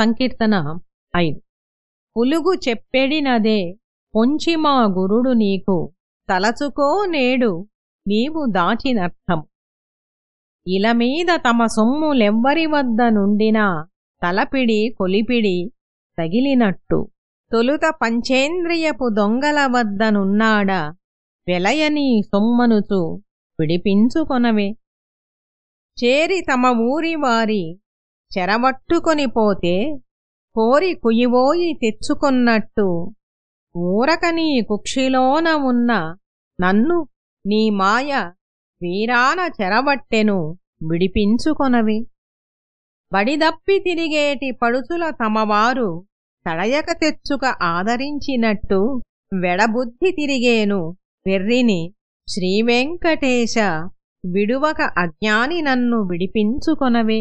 సంకీర్తన ఐదు. పులుగు చెప్పెడినదే పొంచి మా గురుడు నీకు తలచుకో నేడు నీవు దాచినర్థం. ఇలమీద తమ సొమ్ములెవ్వరి వద్ద నుండినా తలపిడి కొలిపిడి తగిలినట్టు. తొలుత పంచేంద్రియపు దొంగల వద్దనున్నాడ వెలయని సొమ్మనుచు విడిపించుకొనవే. చేరి తమ ఊరి వారి చెరవట్టుకొని పోతే కోరి కుయివోయి తెచ్చుకొన్నట్టు ఊరక నీ కుక్షిలోన ఉన్న నన్ను నీ మాయ వీరాన చెరవట్టెను విడిపించుకొనవి. బడిదప్పి తిరిగేటి పడుచుల తమవారు తడయక తెచ్చుక ఆదరించినట్టు వెడబుద్ధి తిరిగేను వెర్రిని శ్రీవెంకటేశ విడువక అజ్ఞాని నన్ను విడిపించుకొనవే.